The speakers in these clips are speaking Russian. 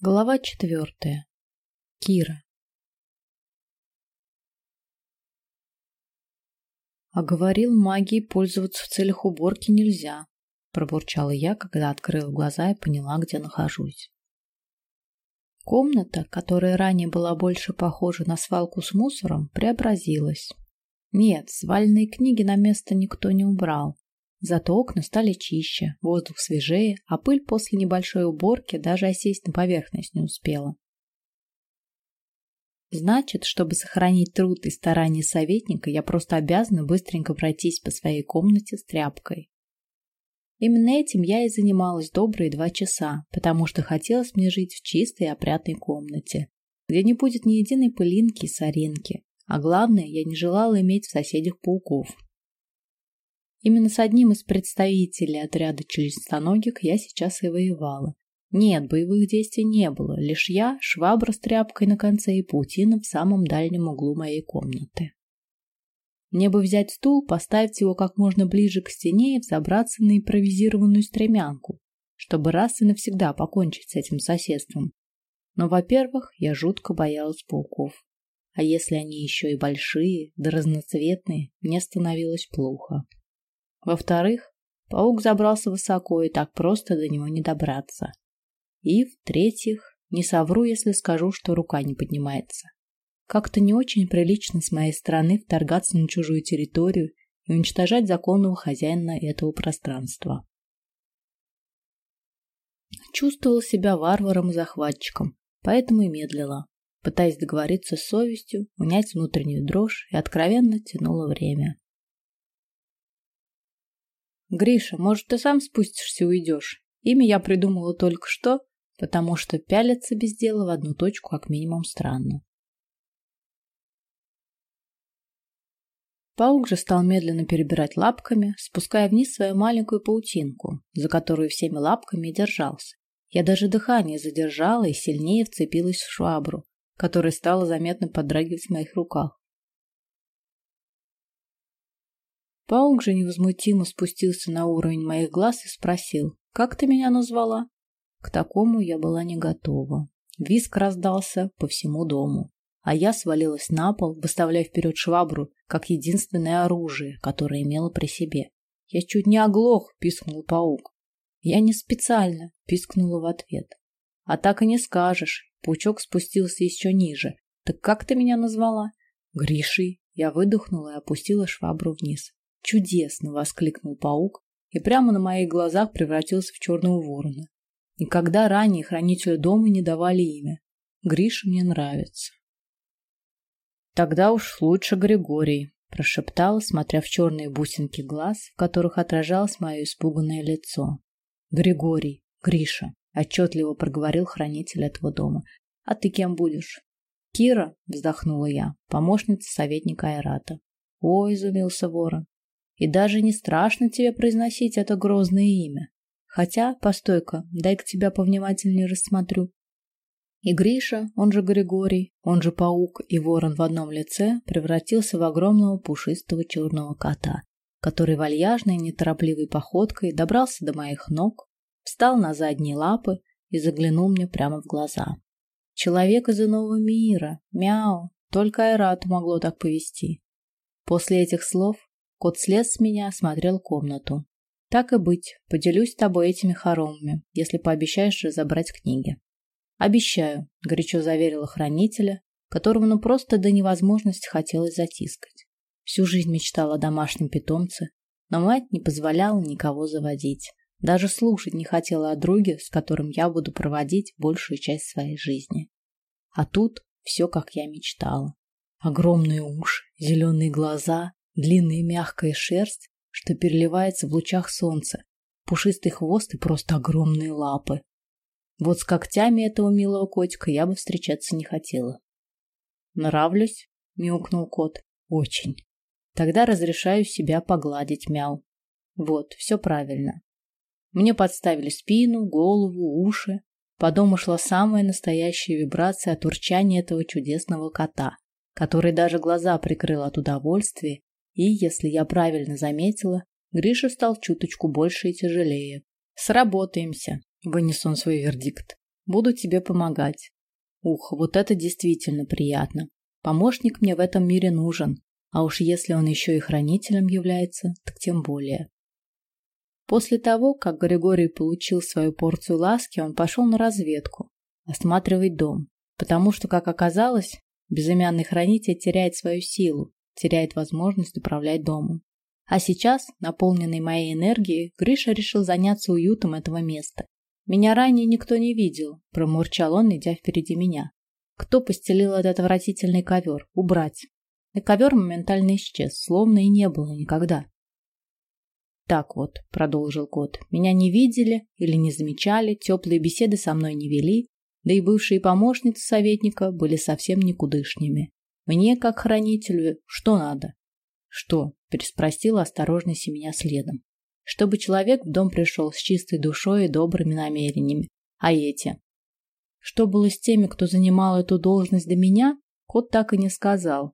Глава четвертая. Кира. А говорил, магией пользоваться в целях уборки нельзя, пробурчала я, когда открыла глаза и поняла, где нахожусь. Комната, которая ранее была больше похожа на свалку с мусором, преобразилась. Нет, свальные книги на место никто не убрал. Зато окна стали чище, воздух свежее, а пыль после небольшой уборки даже осесть на поверхность не успела. Значит, чтобы сохранить труд и старания советника, я просто обязана быстренько пройтись по своей комнате с тряпкой. Именно этим я и занималась добрые два часа, потому что хотелось мне жить в чистой и опрятной комнате, где не будет ни единой пылинки и соринки, а главное, я не желала иметь в соседях пауков. Именно с одним из представителей отряда членистоногих я сейчас и воевала. Нет, боевых действий не было, лишь я, швабра с тряпкой на конце и паутина в самом дальнем углу моей комнаты. Мне бы взять стул, поставить его как можно ближе к стене и взобраться на импровизированную стремянку, чтобы раз и навсегда покончить с этим соседством. Но, во-первых, я жутко боялась пауков. А если они еще и большие, да разноцветные, мне становилось плохо. Во-вторых, паук забрался высоко, и так просто до него не добраться. И, в-третьих, не совру, если скажу, что рука не поднимается. Как-то не очень прилично с моей стороны вторгаться на чужую территорию и уничтожать законного хозяина этого пространства. Чувствовала себя варваром и захватчиком, поэтому и медлила, пытаясь договориться с совестью, унять внутреннюю дрожь и откровенно тянула время. Гриша, может, ты сам спустишься и уйдешь? Имя я придумала только что, потому что пялиться без дела в одну точку как минимум странно. Паук же стал медленно перебирать лапками, спуская вниз свою маленькую паутинку, за которую всеми лапками держался. Я даже дыхание задержала и сильнее вцепилась в швабру, которая стала заметно подрагивать в моих руках. Паук же невозмутимо спустился на уровень моих глаз и спросил, «Как ты меня назвала?» К такому я была не готова. Виск раздался по всему дому, а я свалилась на пол, выставляя вперед швабру, как единственное оружие, которое имела при себе. «Я чуть не оглох!» — пискнул паук. «Я не специально!» — пискнула в ответ. «А так и не скажешь!» Паучок спустился еще ниже. «Так как ты меня назвала?» «Гришей!» Я выдохнула и опустила швабру вниз. Чудесно! воскликнул паук и прямо на моих глазах превратился в черного ворона. Никогда ранее хранителю дома не давали имя. Гриша мне нравится. Тогда уж лучше Григорий, прошептала, смотря в черные бусинки глаз, в которых отражалось мое испуганное лицо. Григорий, Гриша, отчетливо проговорил хранитель этого дома. А ты кем будешь? Кира, вздохнула я, помощница советника Айрата. Ой, изумился ворон. И даже не страшно тебе произносить это грозное имя. Хотя, постой-ка, дай-ка тебя повнимательнее рассмотрю. И Гриша, он же Григорий, он же паук и ворон в одном лице, превратился в огромного пушистого черного кота, который вальяжной неторопливой походкой добрался до моих ног, встал на задние лапы и заглянул мне прямо в глаза. Человек из иного мира, мяу, только Айрату могло так повести. После этих слов Кот слез с меня, осмотрел комнату. Так и быть, поделюсь с тобой этими хоромами, если пообещаешь разобрать книги. Обещаю, горячо заверила хранителя, которого ну просто до невозможности хотелось затискать. Всю жизнь мечтала о домашнем питомце, но мать не позволяла никого заводить. Даже слушать не хотела о друге, с которым я буду проводить большую часть своей жизни. А тут все, как я мечтала. Огромные уши, зеленые глаза, длинная мягкая шерсть, что переливается в лучах солнца, пушистый хвост и просто огромные лапы. Вот с когтями этого милого котика я бы встречаться не хотела. Нравлюсь? мяукнул кот. Очень. Тогда разрешаю себя погладить, мяу. Вот, все правильно. Мне подставили спину, голову, уши. По дому шла самая настоящая вибрация от урчания этого чудесного кота, который даже глаза прикрыл от удовольствия и, если я правильно заметила, Гриша стал чуточку больше и тяжелее. «Сработаемся», — вынес он свой вердикт. Буду тебе помогать. Ух, вот это действительно приятно. Помощник мне в этом мире нужен, а уж если он еще и хранителем является, так тем более. После того, как Григорий получил свою порцию ласки, он пошел на разведку, осматривать дом, потому что, как оказалось, безымянный хранитель теряет свою силу, теряет возможность управлять домом. А сейчас, наполненный моей энергией, Гриша решил заняться уютом этого места. Меня ранее никто не видел, промурчал он, идя впереди меня. Кто постелил этот отвратительный ковер? Убрать. И ковер моментально исчез, словно и не было никогда. Так вот, продолжил кот, меня не видели или не замечали, теплые беседы со мной не вели, да и бывшие помощницы советника были совсем никудышными. Мне, как хранителю, что надо? Что? переспросила осторожно меня следом. Чтобы человек в дом пришел с чистой душой и добрыми намерениями. А эти? Что было с теми, кто занимал эту должность до меня, кот так и не сказал.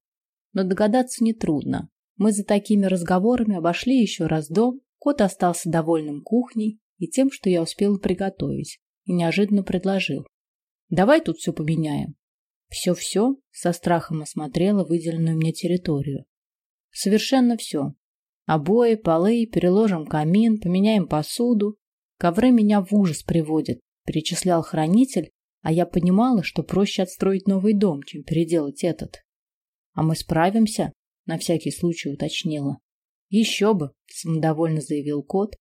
Но догадаться нетрудно. Мы за такими разговорами обошли еще раз дом, кот остался довольным кухней и тем, что я успела приготовить, и неожиданно предложил. «Давай тут все поменяем». Все-все со страхом осмотрела выделенную мне территорию. Совершенно все. Обои, полы, переложим камин, поменяем посуду. Ковры меня в ужас приводят, перечислял хранитель, а я понимала, что проще отстроить новый дом, чем переделать этот. А мы справимся, на всякий случай уточнила. Еще бы, самодовольно заявил кот.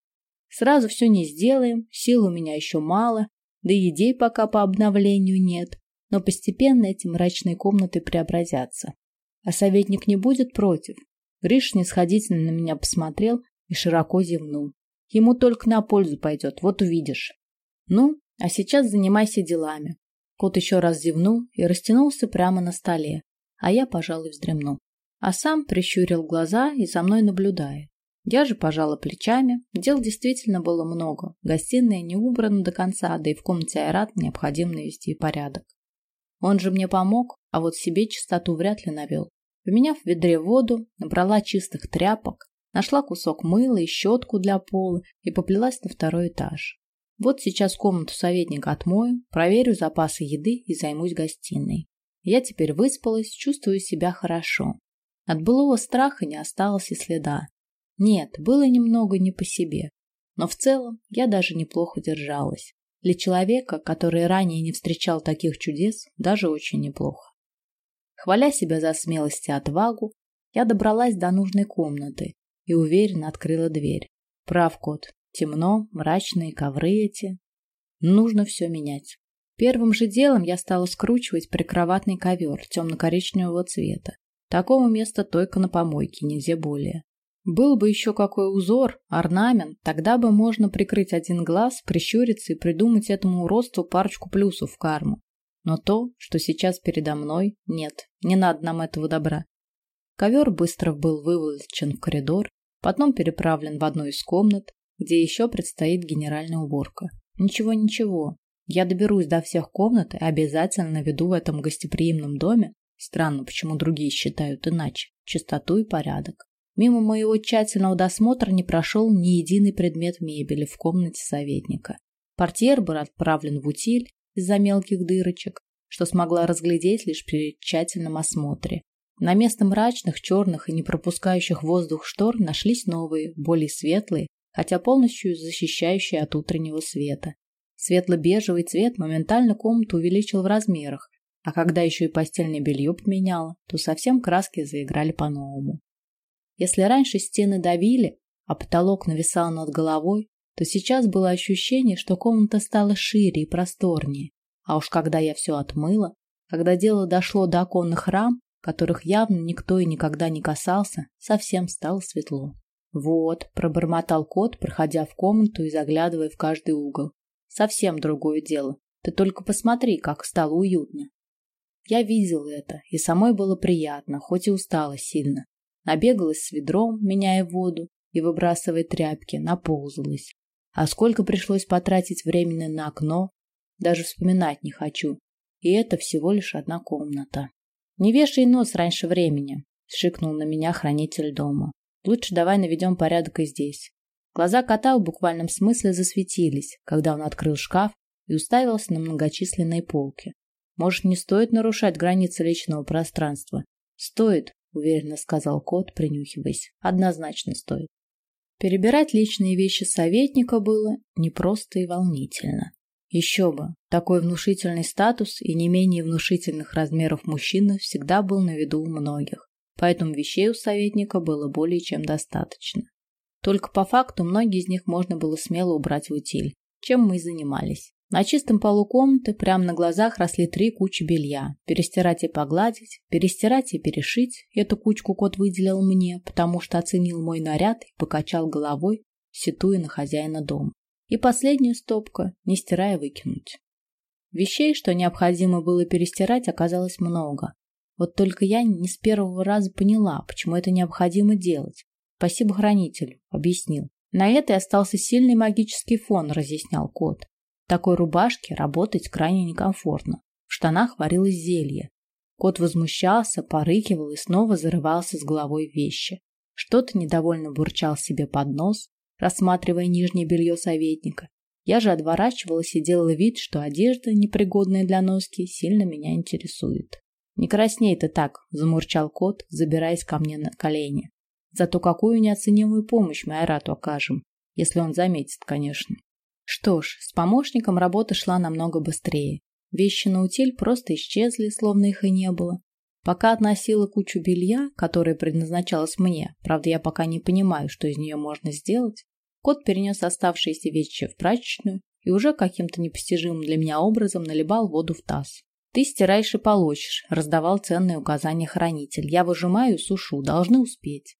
Сразу все не сделаем, сил у меня еще мало, да и идей пока по обновлению нет но постепенно эти мрачные комнаты преобразятся. А советник не будет против. Гриш снисходительно на меня посмотрел и широко зевнул. Ему только на пользу пойдет, вот увидишь. Ну, а сейчас занимайся делами. Кот еще раз зевнул и растянулся прямо на столе, а я, пожалуй, вздремну. А сам прищурил глаза и за мной наблюдает. Я же пожала плечами. Дел действительно было много. Гостиная не убрана до конца, да и в комнате Айрат необходимо навести порядок. Он же мне помог, а вот себе чистоту вряд ли навел. Поменяв в ведре воду, набрала чистых тряпок, нашла кусок мыла и щетку для пола и поплелась на второй этаж. Вот сейчас комнату советника отмою, проверю запасы еды и займусь гостиной. Я теперь выспалась, чувствую себя хорошо. От былого страха не осталось и следа. Нет, было немного не по себе, но в целом я даже неплохо держалась. Для человека, который ранее не встречал таких чудес, даже очень неплохо. Хваля себя за смелость и отвагу, я добралась до нужной комнаты и уверенно открыла дверь. Прав кот. Темно, мрачные ковры эти. Нужно все менять. Первым же делом я стала скручивать прикроватный ковер темно-коричневого цвета. Такого места только на помойке, нигде более. Был бы еще какой узор, орнамент, тогда бы можно прикрыть один глаз, прищуриться и придумать этому уродству парочку плюсов в карму. Но то, что сейчас передо мной, нет, не надо нам этого добра. Ковер быстро был выволочен в коридор, потом переправлен в одну из комнат, где еще предстоит генеральная уборка. Ничего, ничего. Я доберусь до всех комнат и обязательно наведу в этом гостеприимном доме, странно, почему другие считают иначе, чистоту и порядок. Мимо моего тщательного досмотра не прошел ни единый предмет мебели в комнате советника. Портьер был отправлен в утиль из-за мелких дырочек, что смогла разглядеть лишь при тщательном осмотре. На место мрачных, черных и не пропускающих воздух штор нашлись новые, более светлые, хотя полностью защищающие от утреннего света. Светло-бежевый цвет моментально комнату увеличил в размерах, а когда еще и постельное белье поменяла, то совсем краски заиграли по-новому. Если раньше стены давили, а потолок нависал над головой, то сейчас было ощущение, что комната стала шире и просторнее. А уж когда я все отмыла, когда дело дошло до оконных рам, которых явно никто и никогда не касался, совсем стало светло. Вот, пробормотал кот, проходя в комнату и заглядывая в каждый угол. Совсем другое дело. Ты только посмотри, как стало уютно. Я видел это, и самой было приятно, хоть и устала сильно. Набегалась с ведром, меняя воду и выбрасывая тряпки, наползалась. А сколько пришлось потратить времени на окно, даже вспоминать не хочу. И это всего лишь одна комната. Не вешай нос раньше времени, шикнул на меня хранитель дома. Лучше давай наведем порядок и здесь. Глаза кота в буквальном смысле засветились, когда он открыл шкаф и уставился на многочисленные полки. Может, не стоит нарушать границы личного пространства? Стоит, уверенно сказал кот, принюхиваясь. Однозначно стоит. Перебирать личные вещи советника было непросто и волнительно. Еще бы, такой внушительный статус и не менее внушительных размеров мужчина всегда был на виду у многих, поэтому вещей у советника было более чем достаточно. Только по факту многие из них можно было смело убрать в утиль, чем мы и занимались. На чистом полу комнаты прямо на глазах росли три кучи белья. Перестирать и погладить, перестирать и перешить. Эту кучку кот выделил мне, потому что оценил мой наряд и покачал головой, ситуя на хозяина дома. И последняя стопка, не стирая, выкинуть. Вещей, что необходимо было перестирать, оказалось много. Вот только я не с первого раза поняла, почему это необходимо делать. Спасибо хранителю, объяснил. На это и остался сильный магический фон, разъяснял кот. Такой рубашке работать крайне некомфортно. В штанах варилось зелье. Кот возмущался, порыкивал и снова зарывался с головой в вещи. Что-то недовольно бурчал себе под нос, рассматривая нижнее белье советника. Я же отворачивалась и делала вид, что одежда, непригодная для носки, сильно меня интересует. «Не красней ты так», – замурчал кот, забираясь ко мне на колени. Зато какую неоценимую помощь мы Айрату окажем, если он заметит, конечно. Что ж, с помощником работа шла намного быстрее. Вещи на утиль просто исчезли, словно их и не было. Пока относила кучу белья, которое предназначалось мне, правда, я пока не понимаю, что из нее можно сделать, кот перенес оставшиеся вещи в прачечную и уже каким-то непостижимым для меня образом наливал воду в таз. «Ты стираешь и полощешь», – раздавал ценные указания хранитель. «Я выжимаю и сушу, должны успеть».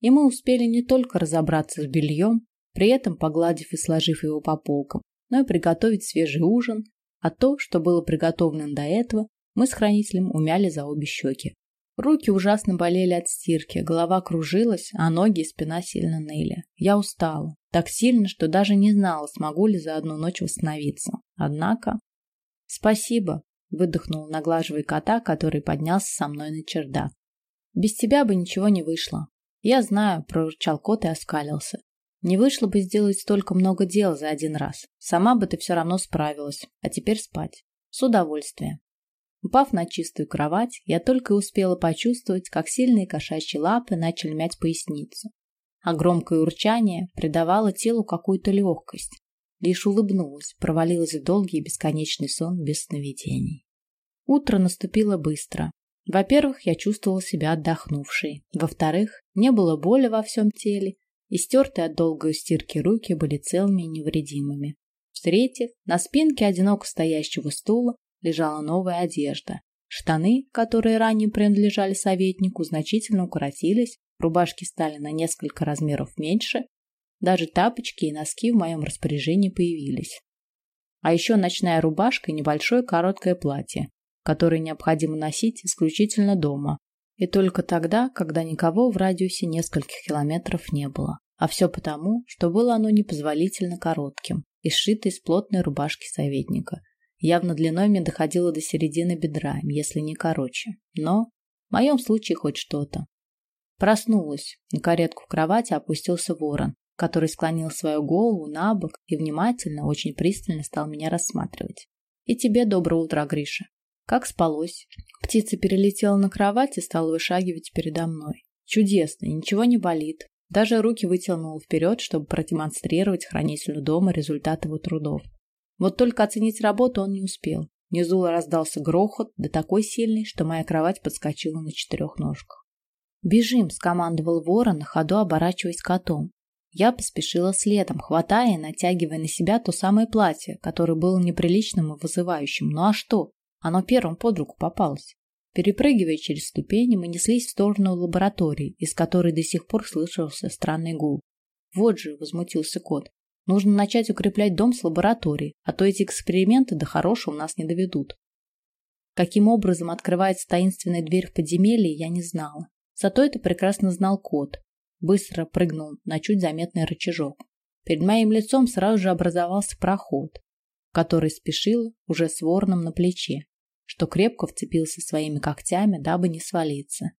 И мы успели не только разобраться с бельем, при этом погладив и сложив его по полкам, но и приготовить свежий ужин, а то, что было приготовлено до этого, мы с хранителем умяли за обе щеки. Руки ужасно болели от стирки, голова кружилась, а ноги и спина сильно ныли. Я устала. Так сильно, что даже не знала, смогу ли за одну ночь восстановиться. Однако... «Спасибо», — выдохнул, наглаживая кота, который поднялся со мной на чердак. «Без тебя бы ничего не вышло. Я знаю, прорычал кот и оскалился. Не вышло бы сделать столько много дел за один раз. Сама бы ты все равно справилась. А теперь спать. С удовольствием. Упав на чистую кровать, я только успела почувствовать, как сильные кошачьи лапы начали мять поясницу. А громкое урчание придавало телу какую-то легкость. Лишь улыбнулась, провалилась в долгий и бесконечный сон без сновидений. Утро наступило быстро. Во-первых, я чувствовала себя отдохнувшей. Во-вторых, не было боли во всем теле, и стертые от долгой стирки руки были целыми и невредимыми. В-третьих, на спинке одиноко стоящего стула лежала новая одежда. Штаны, которые ранее принадлежали советнику, значительно укоротились, рубашки стали на несколько размеров меньше, даже тапочки и носки в моем распоряжении появились. А еще ночная рубашка и небольшое короткое платье, которые необходимо носить исключительно дома, и только тогда, когда никого в радиусе нескольких километров не было. А все потому, что было оно непозволительно коротким и сшито из плотной рубашки советника. Явно длиной мне доходило до середины бедра, если не короче. Но в моем случае хоть что-то. Проснулась. На каретку в кровати опустился ворон, который склонил свою голову на бок и внимательно, очень пристально стал меня рассматривать. И тебе доброе утро, Гриша. Как спалось? Птица перелетела на кровать и стала вышагивать передо мной. Чудесно, ничего не болит. Даже руки вытянул вперед, чтобы продемонстрировать хранителю дома результат его трудов. Вот только оценить работу он не успел. Внизу раздался грохот, да такой сильный, что моя кровать подскочила на четырех ножках. «Бежим!» – скомандовал ворон, на ходу оборачиваясь котом. Я поспешила следом, хватая и натягивая на себя то самое платье, которое было неприличным и вызывающим. Ну а что? Оно первым под руку попалось. Перепрыгивая через ступени, мы неслись в сторону лаборатории, из которой до сих пор слышался странный гул. Вот же, возмутился кот, нужно начать укреплять дом с лабораторией, а то эти эксперименты до хорошего нас не доведут. Каким образом открывается таинственная дверь в подземелье, я не знала. Зато это прекрасно знал кот. Быстро прыгнул на чуть заметный рычажок. Перед моим лицом сразу же образовался проход, который спешил уже с вороном на плече что крепко вцепился своими когтями, дабы не свалиться.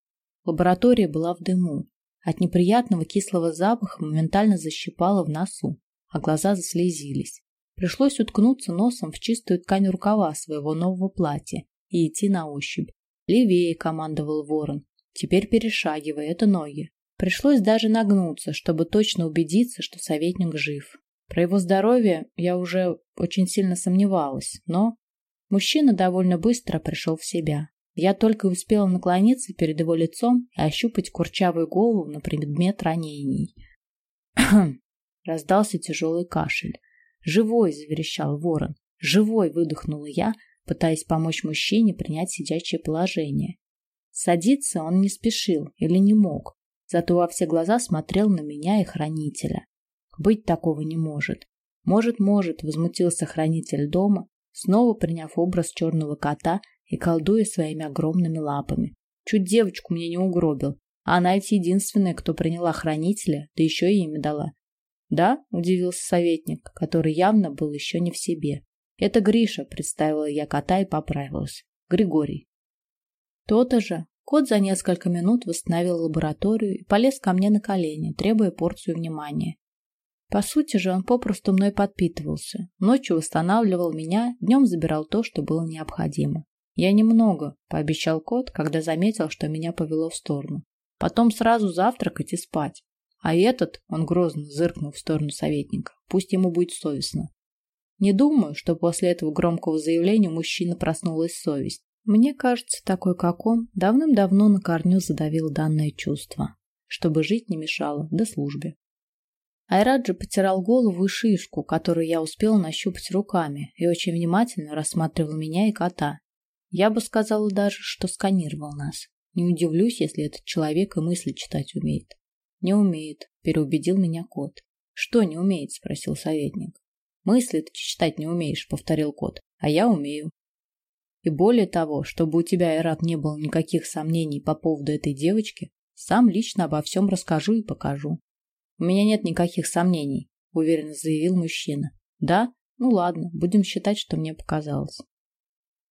Лаборатория была в дыму. От неприятного кислого запаха моментально защипало в носу, а глаза заслезились. Пришлось уткнуться носом в чистую ткань рукава своего нового платья и идти на ощупь. Левее командовал ворон. Теперь перешагивая, это ноги. Пришлось даже нагнуться, чтобы точно убедиться, что советник жив. Про его здоровье я уже очень сильно сомневалась, но мужчина довольно быстро пришел в себя. Я только успела наклониться перед его лицом и ощупать курчавую голову на предмет ранений. Раздался тяжелый кашель. «Живой!» – заверещал ворон. «Живой!» – выдохнула я, пытаясь помочь мужчине принять сидячее положение. Садиться он не спешил или не мог, зато во все глаза смотрел на меня и хранителя. Быть такого не может. Может, может, возмутился хранитель дома, снова приняв образ черного кота и колдуя своими огромными лапами. Чуть девочку мне не угробил, а она ведь единственная, кто приняла хранителя, да еще и имя дала. Да, удивился советник, который явно был еще не в себе. Это Гриша, представила я кота и поправилась. Григорий. То-то же. Кот за несколько минут восстановил лабораторию и полез ко мне на колени, требуя порцию внимания. По сути же он попросту мной подпитывался. Ночью восстанавливал меня, днем забирал то, что было необходимо. Я немного, пообещал кот, когда заметил, что меня повело в сторону. Потом сразу завтракать и спать. А этот, он грозно зыркнул в сторону советника, пусть ему будет совестно. Не думаю, что после этого громкого заявления у мужчины проснулась совесть. Мне кажется, такой как он давным-давно на корню задавил данное чувство, чтобы жить не мешало, до службе. Айраджи потирал голову и шишку, которую я успел нащупать руками, и очень внимательно рассматривал меня и кота. Я бы сказала даже, что сканировал нас. Не удивлюсь, если этот человек и мысли читать умеет. Не умеет, переубедил меня кот. Что не умеет, спросил советник. Мысли ты читать не умеешь, повторил кот. А я умею. И более того, чтобы у тебя, Айрат, не было никаких сомнений по поводу этой девочки, сам лично обо всем расскажу и покажу. У меня нет никаких сомнений, уверенно заявил мужчина. Да? Ну ладно, будем считать, что мне показалось.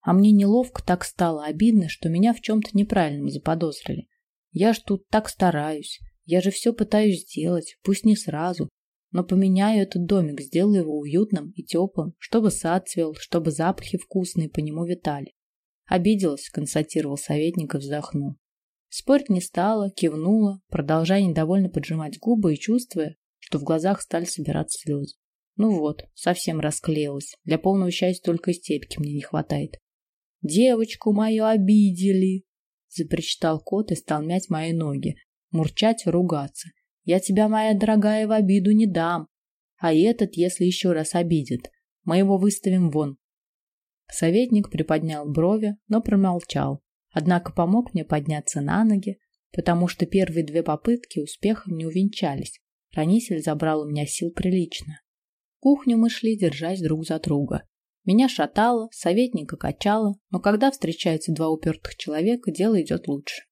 А мне неловко так стало, обидно, что меня в чем-то неправильном заподозрили. Я ж тут так стараюсь. Я же все пытаюсь сделать, пусть не сразу, но поменяю этот домик, сделаю его уютным и теплым, чтобы сад цвел, чтобы запахи вкусные по нему витали. Обиделась, констатировал советник и вздохнул. Спорить не стала, кивнула, продолжая недовольно поджимать губы и чувствуя, что в глазах стали собираться слезы. Ну вот, совсем расклеилась. Для полного счастья только истерики мне не хватает. «Девочку мою обидели!» Запричитал кот и стал мять мои ноги, мурчать ругаться. «Я тебя, моя дорогая, в обиду не дам. А этот, если еще раз обидит, мы его выставим вон». Советник приподнял брови, но промолчал, Однако помог мне подняться на ноги, потому что первые две попытки успехом не увенчались. Хранитель забрал у меня сил прилично. В кухню мы шли, держась друг за друга. Меня шатало, советника качало, но когда встречаются два упертых человека, дело идет лучше.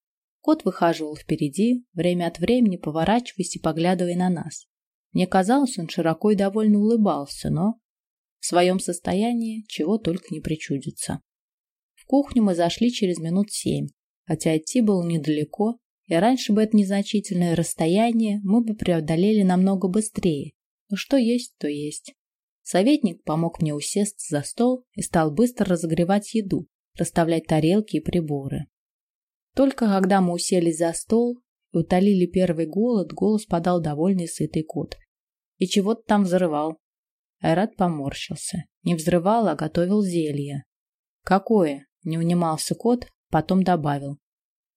Кот выхаживал впереди, время от времени поворачиваясь и поглядывая на нас. Мне казалось, он широко и довольно улыбался, но в своем состоянии чего только не причудится кухню мы зашли через минут семь, хотя идти было недалеко, и раньше бы это незначительное расстояние мы бы преодолели намного быстрее. Но что есть, то есть. Советник помог мне усесться за стол и стал быстро разогревать еду, расставлять тарелки и приборы. Только когда мы уселись за стол и утолили первый голод, голос подал довольный сытый кот. И чего-то там взрывал. Айрат поморщился. Не взрывал, а готовил зелье. Какое? Не унимался кот, потом добавил.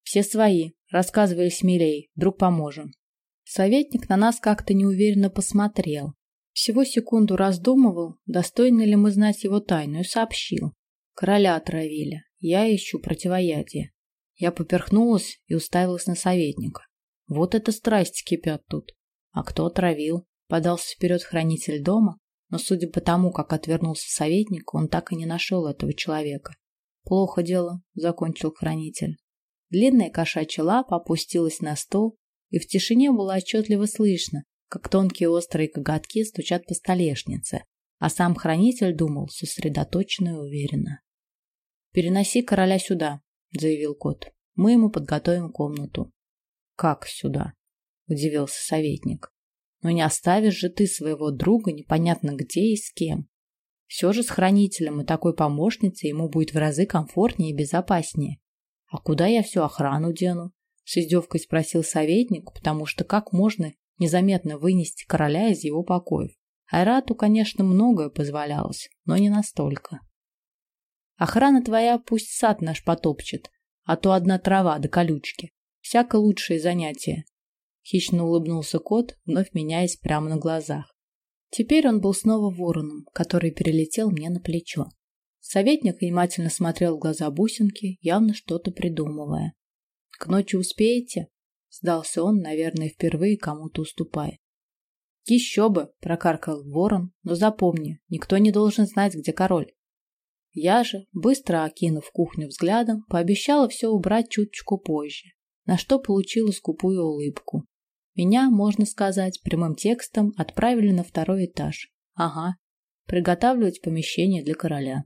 Все свои, рассказывали смелей, вдруг поможем. Советник на нас как-то неуверенно посмотрел. Всего секунду раздумывал, достойны ли мы знать его тайну, и сообщил. Короля отравили. Я ищу противоядие. Я поперхнулась и уставилась на советника. Вот это страсти кипят тут. А кто отравил? Подался вперед хранитель дома, но судя по тому, как отвернулся советник, он так и не нашел этого человека. Плохо дело, закончил хранитель. Длинная кошачья лапа опустилась на стол, и в тишине было отчетливо слышно, как тонкие острые коготки стучат по столешнице, а сам хранитель думал сосредоточенно и уверенно. «Переноси короля сюда», — заявил кот. «Мы ему подготовим комнату». «Как сюда?» — удивился советник. «Но не оставишь же ты своего друга непонятно где и с кем. Все же с хранителем и такой помощницей ему будет в разы комфортнее и безопаснее. А куда я всю охрану дену? С издевкой спросил советник, потому что как можно незаметно вынести короля из его покоев? Айрату, конечно, многое позволялось, но не настолько. Охрана твоя пусть сад наш потопчет, а то одна трава да колючки. Всяко лучшее занятие. Хищно улыбнулся кот, вновь меняясь прямо на глазах. Теперь он был снова вороном, который перелетел мне на плечо. Советник внимательно смотрел в глаза бусинки, явно что-то придумывая. К ночи успеете? Сдался он, наверное, впервые кому-то уступая. Еще бы, прокаркал ворон, но запомни, никто не должен знать, где король. Я же, быстро окинув кухню взглядом, пообещала все убрать чуточку позже, на что получила скупую улыбку. Меня, можно сказать, прямым текстом отправили на второй этаж. Ага, приготавливать помещение для короля.